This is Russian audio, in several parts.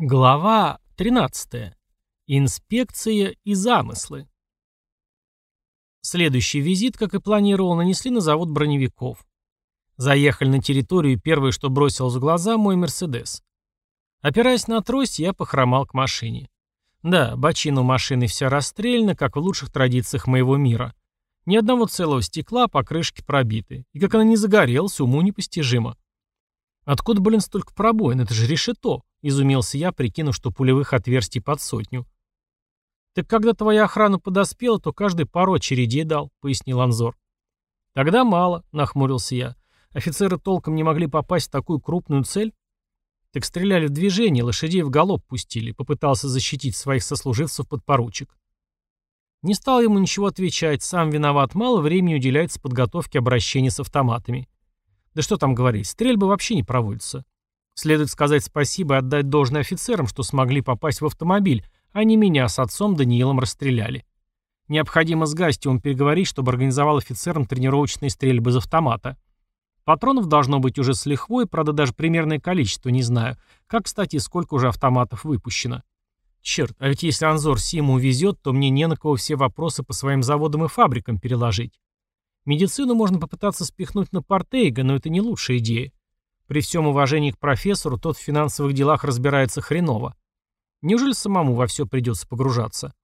Глава 13. Инспекция и замыслы. Следующий визит, как и планировал, нанесли на завод броневиков. Заехали на территорию, и первое, что бросилось в глаза, мой «Мерседес». Опираясь на трость, я похромал к машине. Да, бочина у машины вся расстреляна, как в лучших традициях моего мира. Ни одного целого стекла, покрышки пробиты. И как она не загорелась, уму непостижимо. Откуда, блин, столько пробоин? Это же решето. — изумился я, прикинув, что пулевых отверстий под сотню. «Так когда твоя охрана подоспела, то каждый пару очередей дал», — пояснил Анзор. «Тогда мало», — нахмурился я. «Офицеры толком не могли попасть в такую крупную цель?» «Так стреляли в движение, лошадей в галоп пустили», — попытался защитить своих сослуживцев подпоручик. Не стал ему ничего отвечать, сам виноват, мало времени уделяется подготовке обращения с автоматами. Да что там говорить, стрельбы вообще не проводятся. Следует сказать спасибо и отдать должное офицерам, что смогли попасть в автомобиль, а не меня с отцом Даниилом расстреляли. Необходимо с Гастиум переговорить, чтобы организовал офицерам тренировочные стрельбы из автомата. Патронов должно быть уже с лихвой, правда даже примерное количество не знаю. Как, кстати, сколько уже автоматов выпущено. Черт, а ведь если Анзор Симу увезет, то мне не на кого все вопросы по своим заводам и фабрикам переложить. Медицину можно попытаться спихнуть на Портейга, но это не лучшая идея. При всем уважении к профессору, тот в финансовых делах разбирается хреново. Неужели самому во все придется погружаться?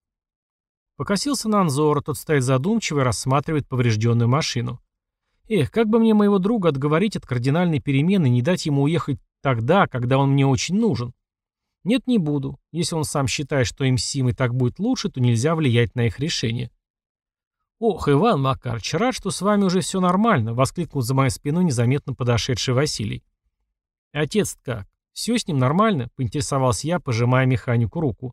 Покосился на Анзора, тот стоит задумчиво и рассматривает поврежденную машину. Эх, как бы мне моего друга отговорить от кардинальной перемены и не дать ему уехать тогда, когда он мне очень нужен? Нет, не буду. Если он сам считает, что им с Симой так будет лучше, то нельзя влиять на их решение. «Ох, Иван Макарович, рад, что с вами уже все нормально», — воскликнул за моей спиной незаметно подошедший Василий. «Отец как? Все с ним нормально?» — поинтересовался я, пожимая механику руку.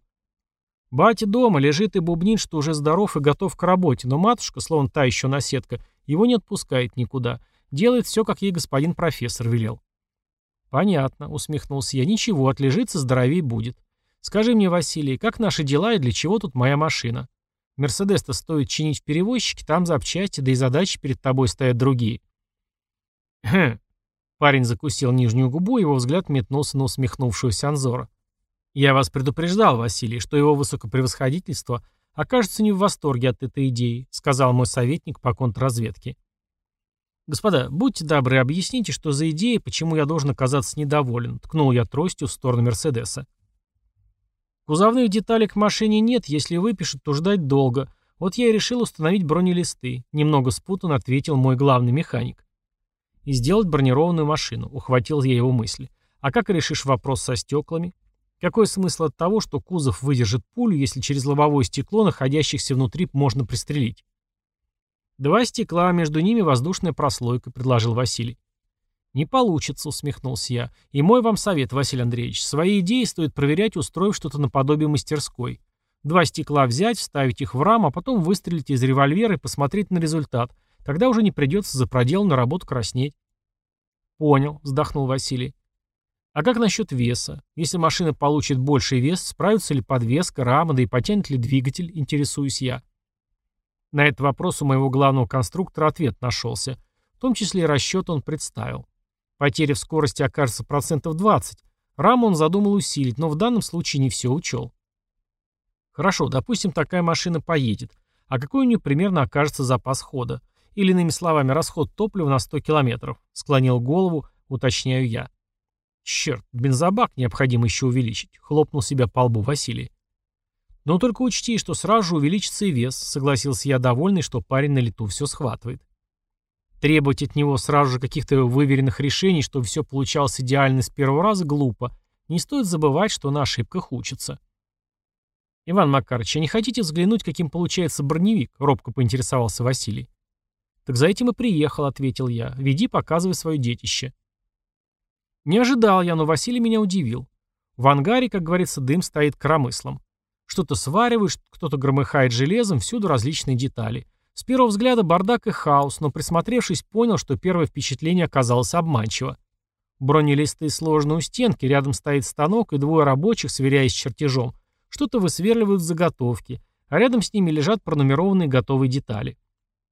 «Батя дома, лежит и бубнит, что уже здоров и готов к работе, но матушка, словно та еще наседка, его не отпускает никуда. Делает все, как ей господин профессор велел». «Понятно», — усмехнулся я. «Ничего, отлежится, здоровей будет. Скажи мне, Василий, как наши дела и для чего тут моя машина? Мерседес-то стоит чинить в перевозчике, там запчасти, да и задачи перед тобой стоят другие». «Хм, Парень закусил нижнюю губу, его взгляд метнулся на усмехнувшегося Анзора. «Я вас предупреждал, Василий, что его высокопревосходительство окажется не в восторге от этой идеи», сказал мой советник по контрразведке. «Господа, будьте добры, объясните, что за идея, почему я должен оказаться недоволен», ткнул я тростью в сторону Мерседеса. «Кузовных деталей к машине нет, если выпишут, то ждать долго. Вот я и решил установить бронелисты», немного спутан ответил мой главный механик и сделать бронированную машину, ухватил я его мысли. А как решишь вопрос со стеклами? Какой смысл от того, что кузов выдержит пулю, если через лобовое стекло находящихся внутри можно пристрелить? Два стекла, а между ними воздушная прослойка, предложил Василий. «Не получится», — усмехнулся я. «И мой вам совет, Василий Андреевич. Свои идеи стоит проверять, устроив что-то наподобие мастерской. Два стекла взять, вставить их в рам, а потом выстрелить из револьвера и посмотреть на результат. Тогда уже не придется за проделанную работу краснеть. Понял, вздохнул Василий. А как насчет веса? Если машина получит больший вес, справится ли подвеска, рама, да и потянет ли двигатель, интересуюсь я. На этот вопрос у моего главного конструктора ответ нашелся. В том числе и расчет он представил. Потеря в скорости окажется процентов 20. Раму он задумал усилить, но в данном случае не все учел. Хорошо, допустим, такая машина поедет. А какой у нее примерно окажется запас хода? Или, иными словами, расход топлива на 100 километров. Склонил голову, уточняю я. Черт, бензобак необходимо еще увеличить. Хлопнул себя по лбу Василий. Но только учти, что сразу увеличится и вес, согласился я, довольный, что парень на лету все схватывает. Требовать от него сразу же каких-то выверенных решений, чтобы все получалось идеально с первого раза, глупо. Не стоит забывать, что на ошибках учатся. «Иван Макарович, а не хотите взглянуть, каким получается броневик?» — робко поинтересовался Василий. «Так за этим и приехал», — ответил я. «Веди, показывай свое детище». Не ожидал я, но Василий меня удивил. В ангаре, как говорится, дым стоит коромыслом. Что-то свариваешь, кто-то громыхает железом, всюду различные детали. С первого взгляда бардак и хаос, но присмотревшись, понял, что первое впечатление оказалось обманчиво. Бронелисты сложны у стенки, рядом стоит станок, и двое рабочих, сверяясь с чертежом, что-то высверливают в заготовки, а рядом с ними лежат пронумерованные готовые детали.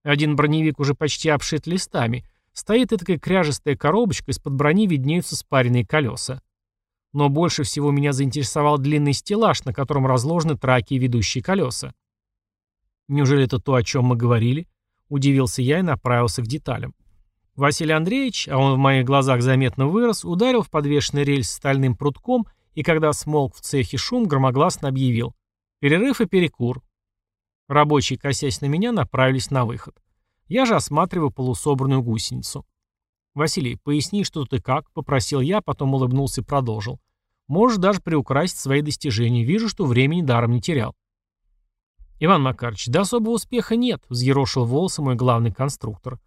Один броневик уже почти обшит листами. Стоит и такая кряжестая коробочка, из-под брони виднеются спаренные колеса. Но больше всего меня заинтересовал длинный стеллаж, на котором разложены траки и ведущие колеса. «Неужели это то, о чем мы говорили?» – удивился я и направился к деталям. Василий Андреевич, а он в моих глазах заметно вырос, ударил в подвешенный рельс стальным прутком и, когда смолк в цехе шум, громогласно объявил «Перерыв и перекур». Рабочие, косясь на меня, направились на выход. Я же осматриваю полусобранную гусеницу. «Василий, поясни, что и как», — попросил я, потом улыбнулся и продолжил. «Можешь даже приукрасить свои достижения. Вижу, что времени даром не терял». «Иван Макарович, да особого успеха нет», — взъерошил волосы мой главный конструктор.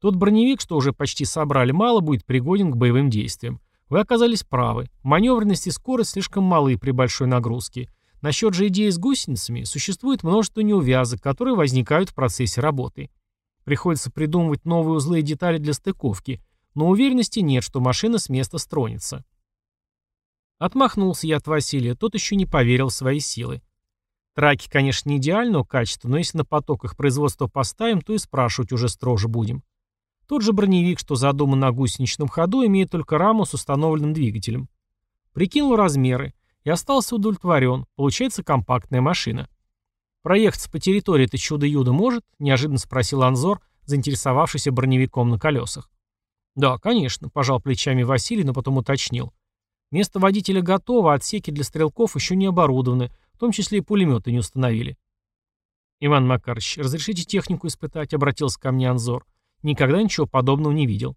«Тот броневик, что уже почти собрали, мало будет пригоден к боевым действиям. Вы оказались правы. Маневренность и скорость слишком малы при большой нагрузке. Насчет же идеи с гусеницами существует множество неувязок, которые возникают в процессе работы. Приходится придумывать новые узлы и детали для стыковки, но уверенности нет, что машина с места стронется. Отмахнулся я от Василия, тот еще не поверил в свои силы. Траки, конечно, не идеального качества, но если на поток их производства поставим, то и спрашивать уже строже будем. Тот же броневик, что задуман на гусеничном ходу, имеет только раму с установленным двигателем. Прикинул размеры и остался удовлетворен. Получается компактная машина. «Проехаться по территории это чудо-юдо может?» – неожиданно спросил Анзор, заинтересовавшийся броневиком на колесах. «Да, конечно», – пожал плечами Василий, но потом уточнил. «Место водителя готово, а отсеки для стрелков еще не оборудованы, в том числе и пулеметы не установили». «Иван Макарович, разрешите технику испытать?» – обратился ко мне Анзор. «Никогда ничего подобного не видел».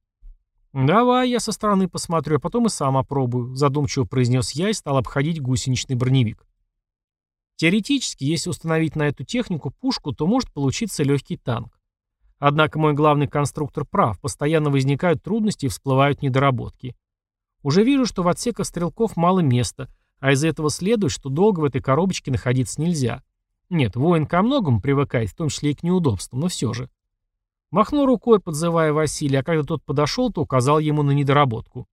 «Давай, я со стороны посмотрю, а потом и сам опробую», задумчиво произнес я и стал обходить гусеничный броневик. Теоретически, если установить на эту технику пушку, то может получиться легкий танк. Однако мой главный конструктор прав, постоянно возникают трудности и всплывают недоработки. Уже вижу, что в отсеках стрелков мало места, а из этого следует, что долго в этой коробочке находиться нельзя. Нет, воин ко многому привыкает, в том числе и к неудобствам, но все же. Махнул рукой, подзывая Василия, а когда тот подошел, то указал ему на недоработку.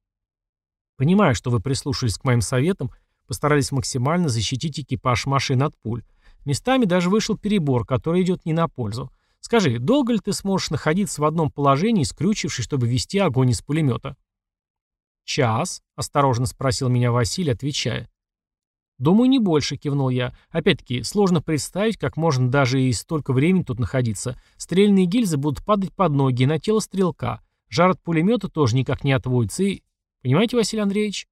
Понимаю, что вы прислушались к моим советам, постарались максимально защитить экипаж машин от пуль. Местами даже вышел перебор, который идет не на пользу. Скажи, долго ли ты сможешь находиться в одном положении, скрючившись, чтобы вести огонь из пулемета? «Час?» — осторожно спросил меня Василий, отвечая. «Думаю, не больше», — кивнул я. «Опять-таки, сложно представить, как можно даже и столько времени тут находиться. Стрельные гильзы будут падать под ноги на тело стрелка. Жар от пулемета тоже никак не отводится и... Понимаете, Василий Андреевич?»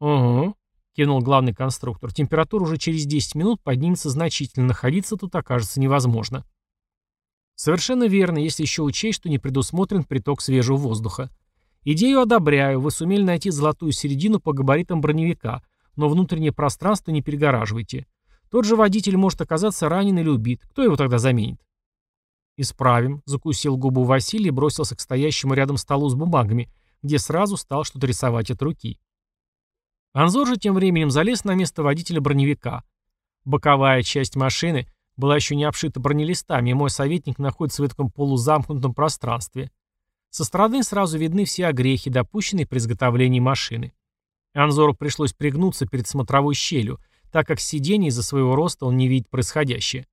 «Угу», — кивнул главный конструктор. «Температура уже через 10 минут поднимется значительно. Находиться тут окажется невозможно». «Совершенно верно, если еще учесть, что не предусмотрен приток свежего воздуха. Идею одобряю, вы сумели найти золотую середину по габаритам броневика» но внутреннее пространство не перегораживайте. Тот же водитель может оказаться ранен или убит. Кто его тогда заменит? «Исправим», — закусил губу Василий и бросился к стоящему рядом столу с бумагами, где сразу стал что-то рисовать от руки. Анзор же тем временем залез на место водителя броневика. Боковая часть машины была еще не обшита бронелистами, и мой советник находится в этом полузамкнутом пространстве. Со стороны сразу видны все огрехи, допущенные при изготовлении машины. Анзору пришлось пригнуться перед смотровой щелью, так как с из-за своего роста он не видит происходящее.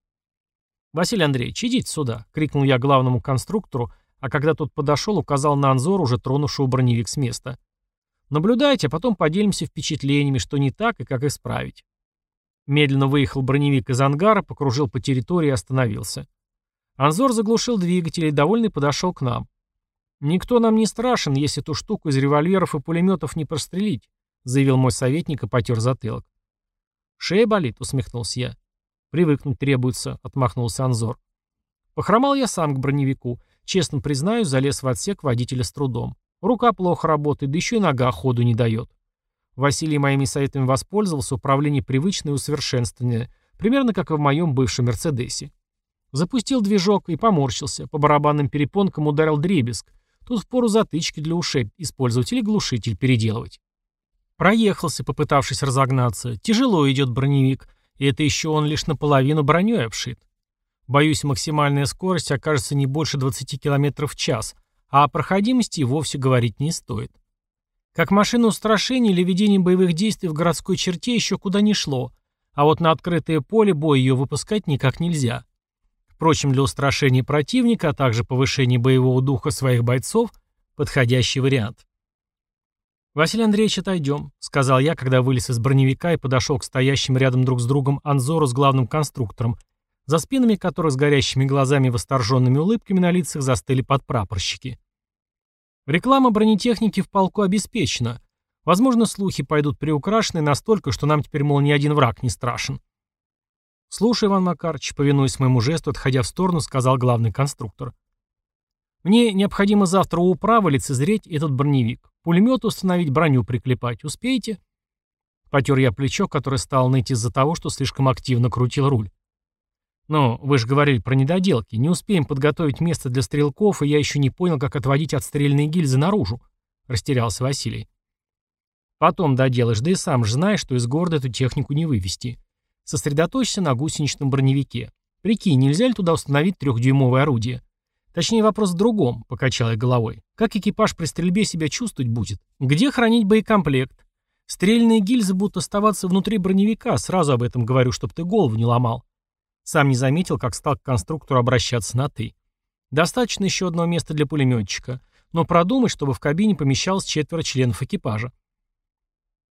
«Василий Андреевич, идите сюда!» — крикнул я главному конструктору, а когда тот подошел, указал на Анзор, уже тронувшего броневик с места. «Наблюдайте, а потом поделимся впечатлениями, что не так и как исправить». Медленно выехал броневик из ангара, покружил по территории и остановился. Анзор заглушил двигатель и, довольный, подошел к нам. «Никто нам не страшен, если эту штуку из револьверов и пулеметов не прострелить заявил мой советник и потер затылок. «Шея болит», — усмехнулся я. «Привыкнуть требуется», — отмахнулся Анзор. Похромал я сам к броневику. Честно признаю, залез в отсек водителя с трудом. Рука плохо работает, да еще и нога ходу не дает. Василий моими советами воспользовался, управление привычное и усовершенствованное, примерно как и в моем бывшем «Мерседесе». Запустил движок и поморщился, по барабанным перепонкам ударил дребезг. Тут впору затычки для ушей использовать или глушитель переделывать. Проехался, попытавшись разогнаться. Тяжело идет броневик, и это еще он лишь наполовину броней обшит. Боюсь, максимальная скорость окажется не больше 20 км в час, а о проходимости вовсе говорить не стоит. Как машина устрашения или ведение боевых действий в городской черте еще куда не шло, а вот на открытое поле боя ее выпускать никак нельзя. Впрочем, для устрашения противника, а также повышения боевого духа своих бойцов – подходящий вариант. «Василий Андреевич, отойдем», — сказал я, когда вылез из броневика и подошел к стоящим рядом друг с другом Анзору с главным конструктором, за спинами которых с горящими глазами и восторженными улыбками на лицах застыли подпрапорщики. Реклама бронетехники в полку обеспечена. Возможно, слухи пойдут приукрашенные настолько, что нам теперь, мол, ни один враг не страшен. «Слушай, Иван Макарович», повинуясь моему жесту, отходя в сторону, сказал главный конструктор. «Мне необходимо завтра у управы лицезреть этот броневик. Пулемет установить, броню приклепать. Успеете?» Потер я плечо, которое стало ныть из-за того, что слишком активно крутил руль. «Но вы же говорили про недоделки. Не успеем подготовить место для стрелков, и я еще не понял, как отводить отстрельные гильзы наружу», — растерялся Василий. «Потом доделаешь, да и сам же знаешь, что из города эту технику не вывести. Сосредоточься на гусеничном броневике. Прикинь, нельзя ли туда установить трехдюймовое орудие? Точнее, вопрос в другом, — покачал я головой. Как экипаж при стрельбе себя чувствовать будет? Где хранить боекомплект? Стрельные гильзы будут оставаться внутри броневика, сразу об этом говорю, чтобы ты голову не ломал. Сам не заметил, как стал к конструктору обращаться на «ты». Достаточно еще одного места для пулеметчика, но продумай, чтобы в кабине помещалось четверо членов экипажа.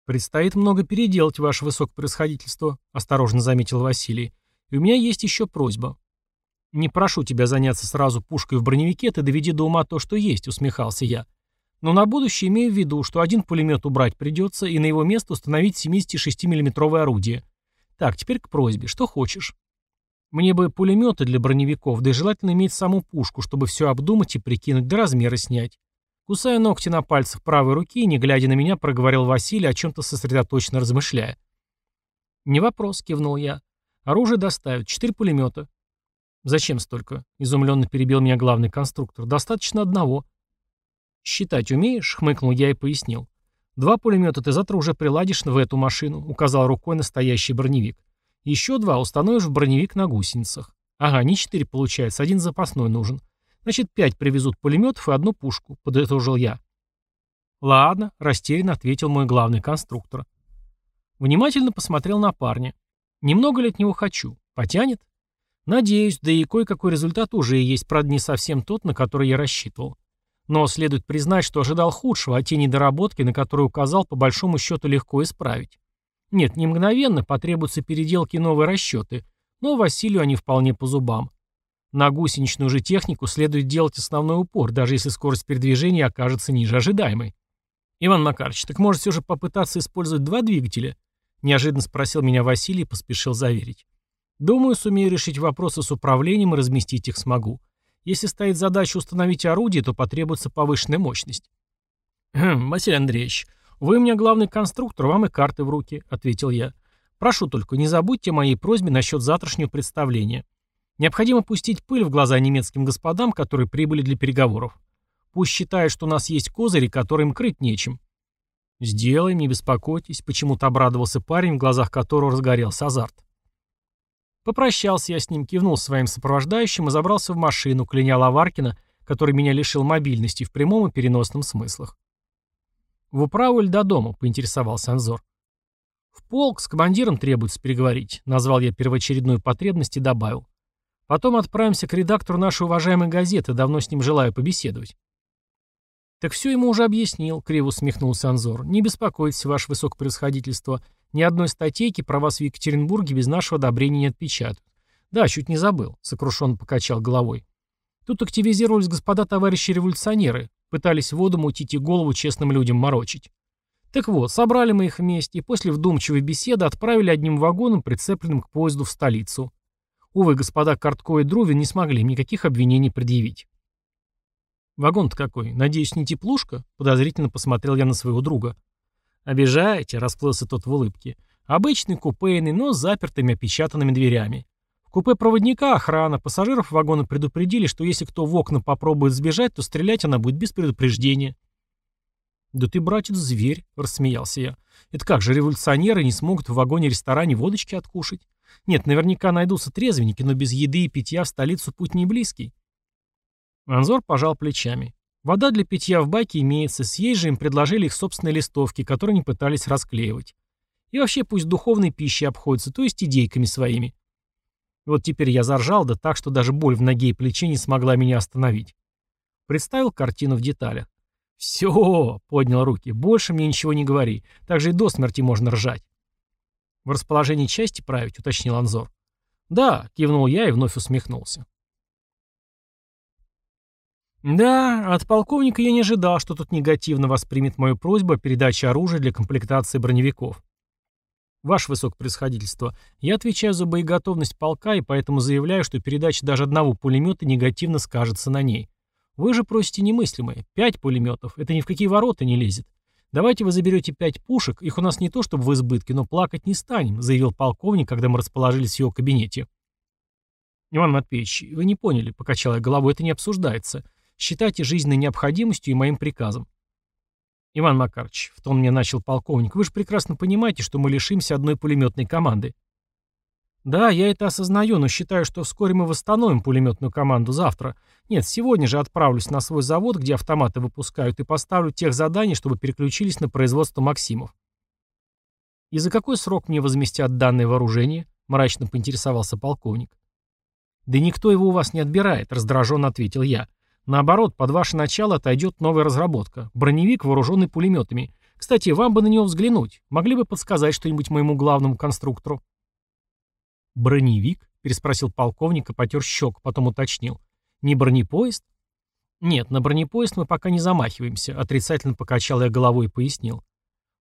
«Предстоит много переделать, ваше высокопроисходительство», — осторожно заметил Василий. «И у меня есть еще просьба». «Не прошу тебя заняться сразу пушкой в броневике, ты доведи до ума то, что есть», — усмехался я. «Но на будущее имею в виду, что один пулемет убрать придется, и на его место установить 76 миллиметровое орудие. Так, теперь к просьбе. Что хочешь?» Мне бы пулеметы для броневиков, да и желательно иметь саму пушку, чтобы все обдумать и прикинуть, да размеры снять. Кусая ногти на пальцах правой руки, не глядя на меня, проговорил Василий, о чем-то сосредоточенно размышляя. «Не вопрос», — кивнул я. «Оружие доставят. Четыре пулемета». «Зачем столько?» — изумленно перебил меня главный конструктор. «Достаточно одного». «Считать умеешь?» — хмыкнул я и пояснил. «Два пулемета ты завтра уже приладишь в эту машину», — указал рукой настоящий броневик. Еще два установишь в броневик на гусеницах. Ага, не четыре получается, один запасной нужен. Значит, пять привезут пулеметов и одну пушку, подытожил я. Ладно, растерянно ответил мой главный конструктор. Внимательно посмотрел на парня. Немного ли от него хочу? Потянет? Надеюсь, да и кое-какой результат уже есть, правда, не совсем тот, на который я рассчитывал. Но следует признать, что ожидал худшего, а те недоработки, на которые указал, по большому счету легко исправить. Нет, не мгновенно, потребуются переделки и новые расчеты, но Василию они вполне по зубам. На гусеничную же технику следует делать основной упор, даже если скорость передвижения окажется ниже ожидаемой. «Иван Макарович, так может все же попытаться использовать два двигателя?» Неожиданно спросил меня Василий и поспешил заверить. «Думаю, сумею решить вопросы с управлением и разместить их смогу. Если стоит задача установить орудие, то потребуется повышенная мощность». «Хм, Василий Андреевич, «Вы у меня главный конструктор, вам и карты в руки», — ответил я. «Прошу только, не забудьте о моей просьбе насчет завтрашнего представления. Необходимо пустить пыль в глаза немецким господам, которые прибыли для переговоров. Пусть считают, что у нас есть козыри, которые им крыть нечем». «Сделаем, не беспокойтесь», — почему-то обрадовался парень, в глазах которого разгорелся азарт. Попрощался я с ним, кивнул своим сопровождающим и забрался в машину, кляня Лаваркина, который меня лишил мобильности в прямом и переносном смыслах. «В управу или до дома?» — поинтересовался Анзор. «В полк с командиром требуется переговорить», — назвал я первоочередную потребность и добавил. «Потом отправимся к редактору нашей уважаемой газеты, давно с ним желаю побеседовать». «Так все ему уже объяснил», — криво усмехнулся Анзор. «Не беспокойтесь, ваше высокопревосходительство. Ни одной статейки про вас в Екатеринбурге без нашего одобрения не отпечатают. Да, чуть не забыл», — сокрушенно покачал головой. «Тут активизировались господа товарищи революционеры. Пытались воду мутить и голову честным людям морочить. Так вот, собрали мы их вместе и после вдумчивой беседы отправили одним вагоном, прицепленным к поезду в столицу. Увы, господа Картко и Друвин не смогли им никаких обвинений предъявить. «Вагон-то какой? Надеюсь, не теплушка?» — подозрительно посмотрел я на своего друга. «Обижаете?» — расплылся тот в улыбке. «Обычный купейный, но с запертыми опечатанными дверями купе проводника охрана, пассажиров вагона предупредили, что если кто в окна попробует сбежать, то стрелять она будет без предупреждения. «Да ты, братец, зверь», — рассмеялся я. «Это как же революционеры не смогут в вагоне-ресторане водочки откушать? Нет, наверняка найдутся трезвенники, но без еды и питья в столицу путь не близкий». Анзор пожал плечами. Вода для питья в баке имеется, съесть же им предложили их собственные листовки, которые не пытались расклеивать. И вообще пусть духовной пищей обходятся, то есть идейками своими. Вот теперь я заржал, да так, что даже боль в ноге и плече не смогла меня остановить. Представил картину в деталях. «Все!» — поднял руки. «Больше мне ничего не говори. Так же и до смерти можно ржать». «В расположении части править?» — уточнил Анзор. «Да», — кивнул я и вновь усмехнулся. Да, от полковника я не ожидал, что тот негативно воспримет мою просьбу о передаче оружия для комплектации броневиков. Ваше высокопроисходительство, я отвечаю за боеготовность полка и поэтому заявляю, что передача даже одного пулемета негативно скажется на ней. Вы же просите немыслимое. Пять пулеметов. Это ни в какие ворота не лезет. Давайте вы заберете пять пушек, их у нас не то чтобы в избытке, но плакать не станем, заявил полковник, когда мы расположились в его кабинете. Иван Матвеевич, вы не поняли, покачал я головой, это не обсуждается. Считайте жизненной необходимостью и моим приказом. Иван Макарович, в том мне начал полковник, вы же прекрасно понимаете, что мы лишимся одной пулеметной команды. Да, я это осознаю, но считаю, что вскоре мы восстановим пулеметную команду завтра. Нет, сегодня же отправлюсь на свой завод, где автоматы выпускают, и поставлю тех заданий, чтобы переключились на производство Максимов. И за какой срок мне возместят данное вооружение? Мрачно поинтересовался полковник. Да никто его у вас не отбирает, раздраженно ответил я. Наоборот, под ваше начало отойдет новая разработка. Броневик, вооруженный пулеметами. Кстати, вам бы на него взглянуть. Могли бы подсказать что-нибудь моему главному конструктору?» «Броневик?» — переспросил полковник и потер щек, потом уточнил. «Не бронепоезд?» «Нет, на бронепоезд мы пока не замахиваемся», — отрицательно покачал я головой и пояснил.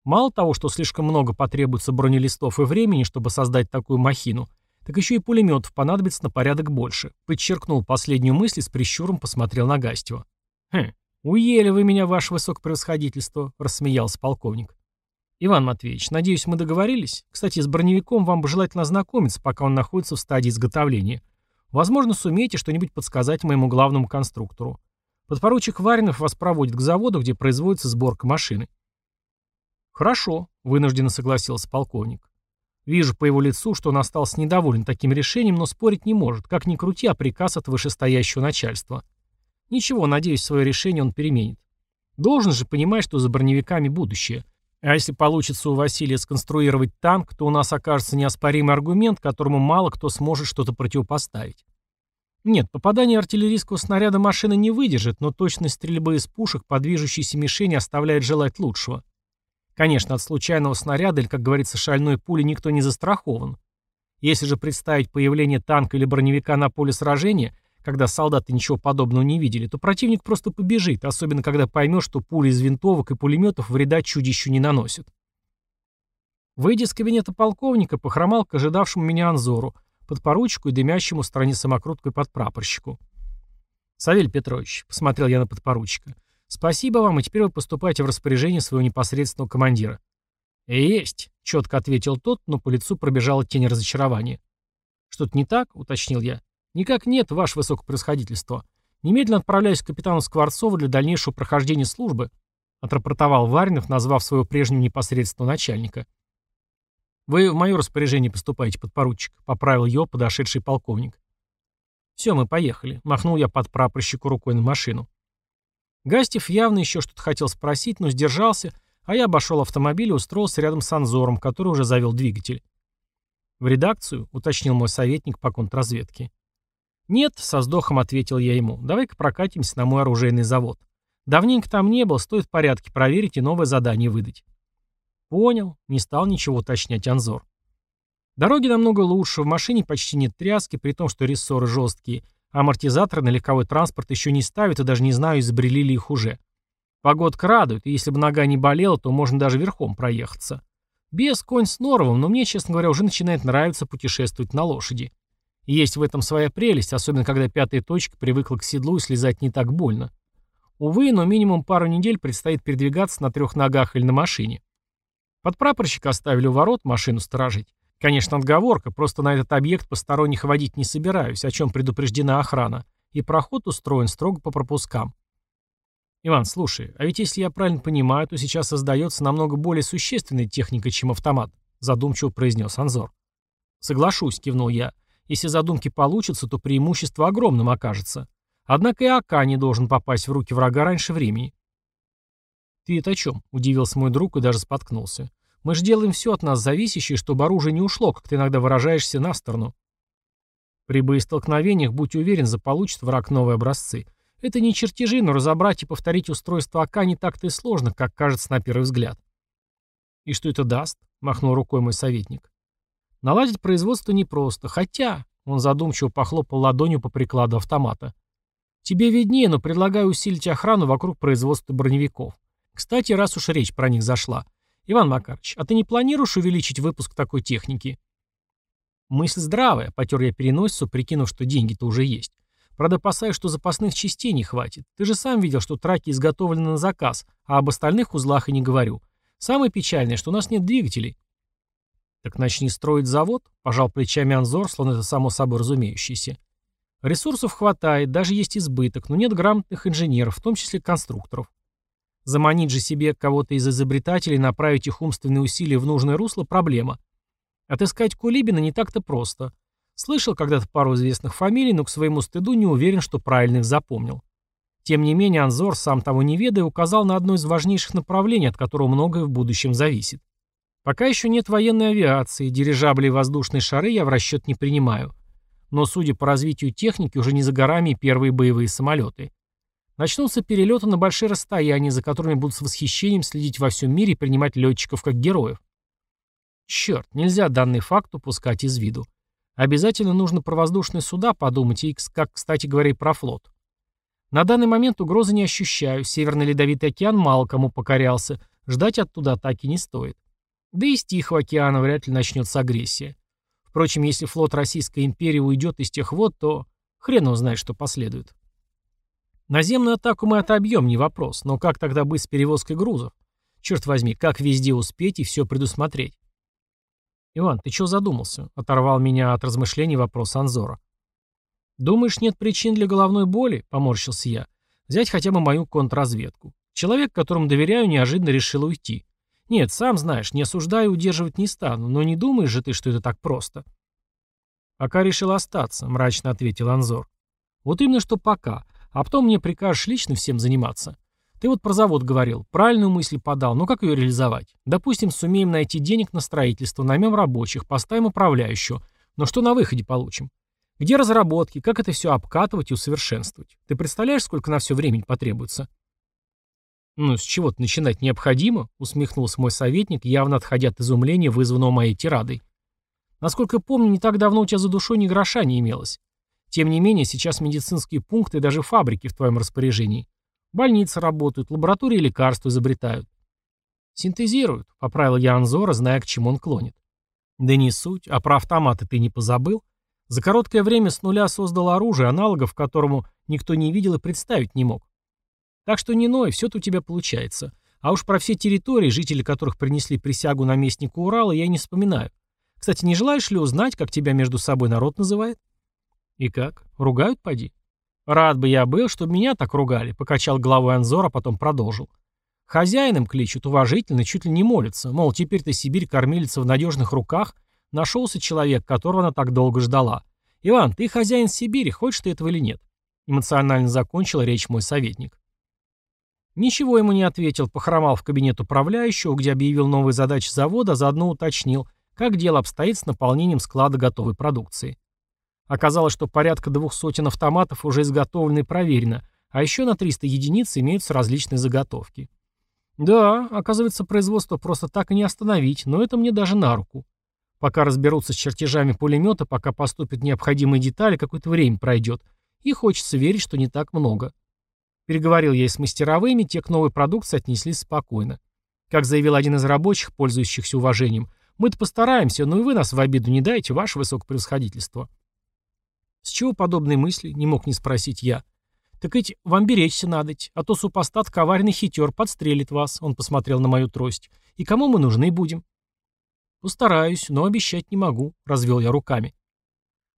«Мало того, что слишком много потребуется бронелистов и времени, чтобы создать такую махину, так еще и пулеметов понадобится на порядок больше. Подчеркнул последнюю мысль и с прищуром посмотрел на Гастева. «Хм, уели вы меня, ваше высокопревосходительство», — рассмеялся полковник. «Иван Матвеевич, надеюсь, мы договорились? Кстати, с броневиком вам бы желательно ознакомиться, пока он находится в стадии изготовления. Возможно, сумеете что-нибудь подсказать моему главному конструктору. Подпоручик Варинов вас проводит к заводу, где производится сборка машины». «Хорошо», — вынужденно согласился полковник. Вижу по его лицу, что он остался недоволен таким решением, но спорить не может, как ни крути, а приказ от вышестоящего начальства. Ничего, надеюсь, свое решение он переменит. Должен же понимать, что за броневиками будущее. А если получится у Василия сконструировать танк, то у нас окажется неоспоримый аргумент, которому мало кто сможет что-то противопоставить. Нет, попадание артиллерийского снаряда машина не выдержит, но точность стрельбы из пушек по движущейся мишени оставляет желать лучшего. Конечно, от случайного снаряда или, как говорится, шальной пули никто не застрахован. Если же представить появление танка или броневика на поле сражения, когда солдаты ничего подобного не видели, то противник просто побежит, особенно когда поймет, что пули из винтовок и пулеметов вреда чудищу не наносят. Выйдя из кабинета полковника, похромал к ожидавшему меня Анзору, подпоручику и дымящему в стороне самокруткой подпрапорщику. «Савель Петрович», — посмотрел я на подпоручика, «Спасибо вам, и теперь вы поступаете в распоряжение своего непосредственного командира». «Есть», — четко ответил тот, но по лицу пробежала тень разочарования. «Что-то не так?» — уточнил я. «Никак нет, ваше высокопроисходительство. Немедленно отправляюсь к капитану Скворцову для дальнейшего прохождения службы», — отрапортовал Варинов, назвав своего прежнего непосредственного начальника. «Вы в мое распоряжение поступаете, подпоручик», — поправил его подошедший полковник. «Все, мы поехали», — махнул я под прапорщику рукой на машину. Гастев явно еще что-то хотел спросить, но сдержался, а я обошел автомобиль и устроился рядом с Анзором, который уже завел двигатель. «В редакцию?» — уточнил мой советник по контрразведке. «Нет», — со вздохом ответил я ему, — «давай-ка прокатимся на мой оружейный завод. Давненько там не был, стоит в порядке проверить и новое задание выдать». «Понял», — не стал ничего уточнять Анзор. Дороги намного лучше, в машине почти нет тряски, при том, что рессоры жесткие, Амортизаторы на легковой транспорт еще не ставят и даже не знаю, изобрели ли их уже. Погодка радует, и если бы нога не болела, то можно даже верхом проехаться. Без конь с норовом, но мне, честно говоря, уже начинает нравиться путешествовать на лошади. Есть в этом своя прелесть, особенно когда пятая точка привыкла к седлу и слезать не так больно. Увы, но минимум пару недель предстоит передвигаться на трех ногах или на машине. Под прапорщика оставили у ворот машину сторожить. Конечно, отговорка, просто на этот объект посторонних водить не собираюсь, о чем предупреждена охрана, и проход устроен строго по пропускам. Иван, слушай, а ведь если я правильно понимаю, то сейчас создается намного более существенная техника, чем автомат, задумчиво произнес Анзор. Соглашусь, кивнул я. Если задумки получатся, то преимущество огромным окажется. Однако и АК не должен попасть в руки врага раньше времени. «Ты это о чем?» – удивился мой друг и даже споткнулся. Мы же делаем все от нас зависящее, чтобы оружие не ушло, как ты иногда выражаешься, на сторону. При боестолкновениях, будь уверен, заполучит враг новые образцы. Это не чертежи, но разобрать и повторить устройство АК не так-то и сложно, как кажется на первый взгляд. «И что это даст?» — махнул рукой мой советник. «Наладить производство непросто, хотя...» — он задумчиво похлопал ладонью по прикладу автомата. «Тебе виднее, но предлагаю усилить охрану вокруг производства броневиков. Кстати, раз уж речь про них зашла. Иван Макарович, а ты не планируешь увеличить выпуск такой техники?» Мысль здравая, потер я переносицу, прикинув, что деньги-то уже есть. Правда, опасаюсь, что запасных частей не хватит. Ты же сам видел, что траки изготовлены на заказ, а об остальных узлах и не говорю. Самое печальное, что у нас нет двигателей. Так начни строить завод, пожал плечами Анзор, словно это само собой разумеющееся. Ресурсов хватает, даже есть избыток, но нет грамотных инженеров, в том числе конструкторов. Заманить же себе кого-то из изобретателей, направить их умственные усилия в нужное русло – проблема. Отыскать Кулибина не так-то просто. Слышал когда-то пару известных фамилий, но к своему стыду не уверен, что правильно их запомнил. Тем не менее, Анзор, сам того не ведая, указал на одно из важнейших направлений, от которого многое в будущем зависит. Пока еще нет военной авиации, дирижабли и воздушные шары я в расчет не принимаю. Но, судя по развитию техники, уже не за горами первые боевые самолеты. Начнутся перелеты на большие расстояния, за которыми будут с восхищением следить во всем мире и принимать летчиков как героев. Черт, нельзя данный факт упускать из виду. Обязательно нужно про воздушные суда подумать и, как, кстати говоря, про флот. На данный момент угрозы не ощущаю, Северный Ледовитый океан мало кому покорялся, ждать оттуда атаки не стоит. Да и с Тихого океана вряд ли начнется агрессия. Впрочем, если флот Российской империи уйдет из тех вод, то хрен его знает, что последует. Наземную атаку мы отобьем, не вопрос, но как тогда быть с перевозкой грузов? Черт возьми, как везде успеть и все предусмотреть? «Иван, ты чего задумался?» — оторвал меня от размышлений вопрос Анзора. «Думаешь, нет причин для головной боли?» — поморщился я. «Взять хотя бы мою контрразведку. Человек, которому доверяю, неожиданно решил уйти. Нет, сам знаешь, не осуждаю удерживать не стану, но не думаешь же ты, что это так просто?» «Пока решил остаться», — мрачно ответил Анзор. «Вот именно что пока. А потом мне прикажешь лично всем заниматься. Ты вот про завод говорил, правильную мысль подал, но как ее реализовать? Допустим, сумеем найти денег на строительство, наймем рабочих, поставим управляющего. Но что на выходе получим? Где разработки, как это все обкатывать и усовершенствовать? Ты представляешь, сколько на все времени потребуется? Ну, с чего-то начинать необходимо, усмехнулся мой советник, явно отходя от изумления, вызванного моей тирадой. Насколько помню, не так давно у тебя за душой ни гроша не имелось. Тем не менее, сейчас медицинские пункты и даже фабрики в твоем распоряжении. Больницы работают, лаборатории лекарства изобретают. Синтезируют, поправил я Анзора, зная, к чему он клонит. Да не суть, а про автоматы ты не позабыл? За короткое время с нуля создал оружие, аналогов которому никто не видел и представить не мог. Так что не ной, все-то у тебя получается. А уж про все территории, жители которых принесли присягу наместнику Урала, я не вспоминаю. Кстати, не желаешь ли узнать, как тебя между собой народ называет? И как? Ругают, поди? «Рад бы я был, чтобы меня так ругали», — покачал головой Анзор, а потом продолжил. «Хозяином кличут, уважительно, чуть ли не молятся. Мол, теперь-то Сибирь кормилица в надежных руках. Нашелся человек, которого она так долго ждала. Иван, ты хозяин Сибири, хочешь ты этого или нет?» Эмоционально закончил речь мой советник. Ничего ему не ответил, похромал в кабинет управляющего, где объявил новые задачи завода, а заодно уточнил, как дело обстоит с наполнением склада готовой продукции. Оказалось, что порядка двух сотен автоматов уже изготовлено и проверено, а еще на 300 единиц имеются различные заготовки. Да, оказывается, производство просто так и не остановить, но это мне даже на руку. Пока разберутся с чертежами пулемета, пока поступят необходимые детали, какое-то время пройдет. И хочется верить, что не так много. Переговорил я и с мастеровыми, те к новой продукции отнеслись спокойно. Как заявил один из рабочих, пользующихся уважением, мы-то постараемся, но и вы нас в обиду не дайте, ваше высокопревосходительство. С чего подобные мысли? Не мог не спросить я. Так ведь вам беречься надо, а то супостат коварный хитер подстрелит вас, он посмотрел на мою трость. И кому мы нужны будем? Постараюсь, но обещать не могу, развел я руками.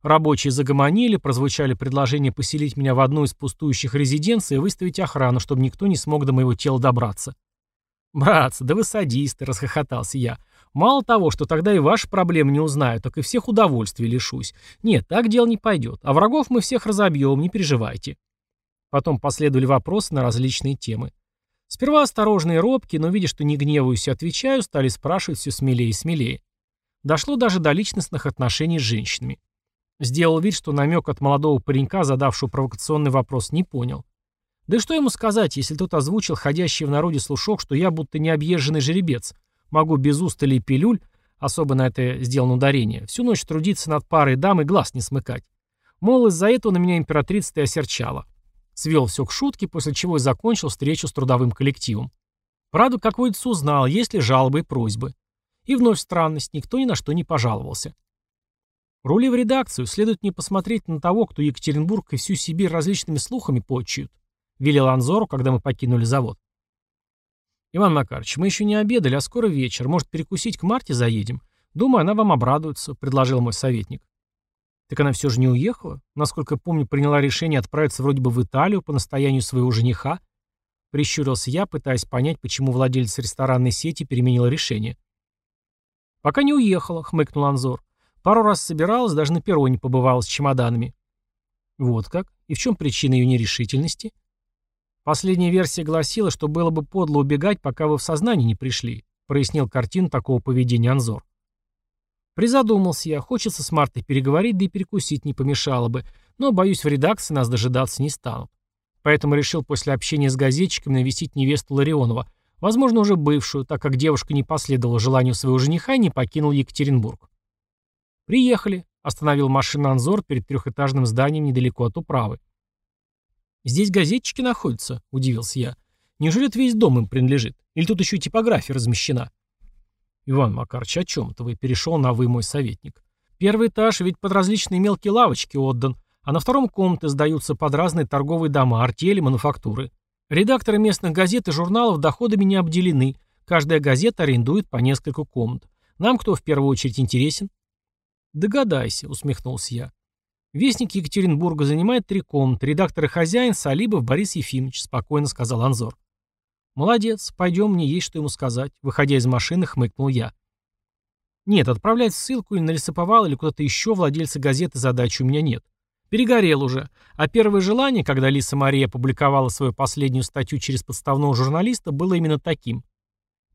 Рабочие загомонили, прозвучали предложения поселить меня в одну из пустующих резиденций и выставить охрану, чтобы никто не смог до моего тела добраться. «Братцы, да вы садисты», — расхохотался я. Мало того, что тогда и ваши проблемы не узнаю, так и всех удовольствий лишусь. Нет, так дело не пойдет. А врагов мы всех разобьем, не переживайте. Потом последовали вопросы на различные темы. Сперва осторожные и робкие, но видя, что не гневаюсь и отвечаю, стали спрашивать все смелее и смелее. Дошло даже до личностных отношений с женщинами. Сделал вид, что намек от молодого паренька, задавшего провокационный вопрос, не понял. Да и что ему сказать, если тот озвучил ходящий в народе слушок, что я будто необъезженный жеребец, могу без устали и пилюль, особо на это сделано ударение, всю ночь трудиться над парой дам и глаз не смыкать. Мол, из-за этого на меня императрица-то и осерчала. Свел все к шутке, после чего и закончил встречу с трудовым коллективом. Правда, как водится, узнал, есть ли жалобы и просьбы. И вновь странность, никто ни на что не пожаловался. Рули в редакцию, следует не посмотреть на того, кто Екатеринбург и всю Сибирь различными слухами почуют. Велел Анзору, когда мы покинули завод. «Иван Макарович, мы еще не обедали, а скоро вечер. Может, перекусить к Марте заедем? Думаю, она вам обрадуется», — предложил мой советник. Так она все же не уехала? Насколько помню, приняла решение отправиться вроде бы в Италию по настоянию своего жениха. Прищурился я, пытаясь понять, почему владелец ресторанной сети переменил решение. «Пока не уехала», — хмыкнул Анзор. «Пару раз собиралась, даже на перроне побывала с чемоданами». «Вот как? И в чем причина ее нерешительности?» Последняя версия гласила, что было бы подло убегать, пока вы в сознание не пришли, прояснил картину такого поведения Анзор. Призадумался я, хочется с Мартой переговорить, да и перекусить не помешало бы, но, боюсь, в редакции нас дожидаться не станут. Поэтому решил после общения с газетчиками навестить невесту Ларионова, возможно, уже бывшую, так как девушка не последовала желанию своего жениха и не покинула Екатеринбург. «Приехали», — остановил машину Анзор перед трехэтажным зданием недалеко от управы. «Здесь газетчики находятся», — удивился я. «Неужели это весь дом им принадлежит? Или тут еще и типография размещена?» «Иван Макарович, о чем-то вы?» — перешел на «вы, мой советник». «Первый этаж ведь под различные мелкие лавочки отдан, а на втором комнаты сдаются под разные торговые дома, артели, мануфактуры. Редакторы местных газет и журналов доходами не обделены. Каждая газета арендует по несколько комнат. Нам кто в первую очередь интересен?» «Догадайся», — усмехнулся я. Вестник Екатеринбурга занимает три комнаты. Редактор и хозяин Салибов Борис Ефимович, спокойно сказал Анзор. Молодец, пойдем, мне есть что ему сказать. Выходя из машины, хмыкнул я. Нет, отправлять ссылку или на лесоповал, или куда-то еще владельца газеты задачи у меня нет. Перегорел уже. А первое желание, когда Лиса Мария опубликовала свою последнюю статью через подставного журналиста, было именно таким.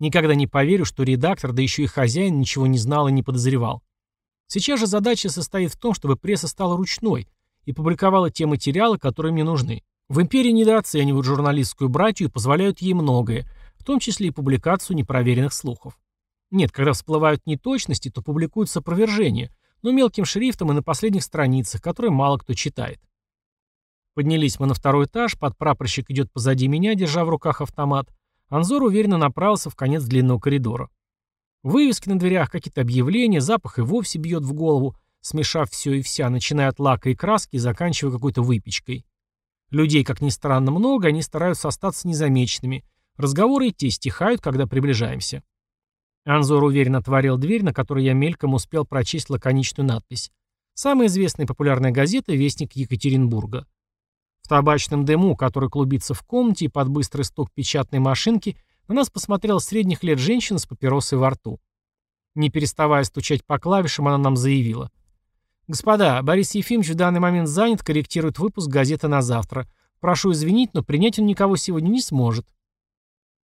Никогда не поверю, что редактор, да еще и хозяин, ничего не знал и не подозревал. Сейчас же задача состоит в том, чтобы пресса стала ручной и публиковала те материалы, которые мне нужны. В империи недооценивают журналистскую братью и позволяют ей многое, в том числе и публикацию непроверенных слухов. Нет, когда всплывают неточности, то публикуются опровержения, но мелким шрифтом и на последних страницах, которые мало кто читает. Поднялись мы на второй этаж, подпрапорщик идет позади меня, держа в руках автомат. Анзор уверенно направился в конец длинного коридора. Вывески на дверях, какие-то объявления, запах и вовсе бьет в голову, смешав все и вся, начиная от лака и краски и заканчивая какой-то выпечкой. Людей, как ни странно, много, они стараются остаться незамеченными. Разговоры и те стихают, когда приближаемся. Анзор уверенно отворил дверь, на которой я мельком успел прочесть лаконичную надпись. Самая известная популярная газета «Вестник Екатеринбурга». В табачном дыму, который клубится в комнате и под быстрый стук печатной машинки – на нас посмотрела средних лет женщина с папиросой во рту. Не переставая стучать по клавишам, она нам заявила. «Господа, Борис Ефимович в данный момент занят, корректирует выпуск газеты на завтра. Прошу извинить, но принять он никого сегодня не сможет».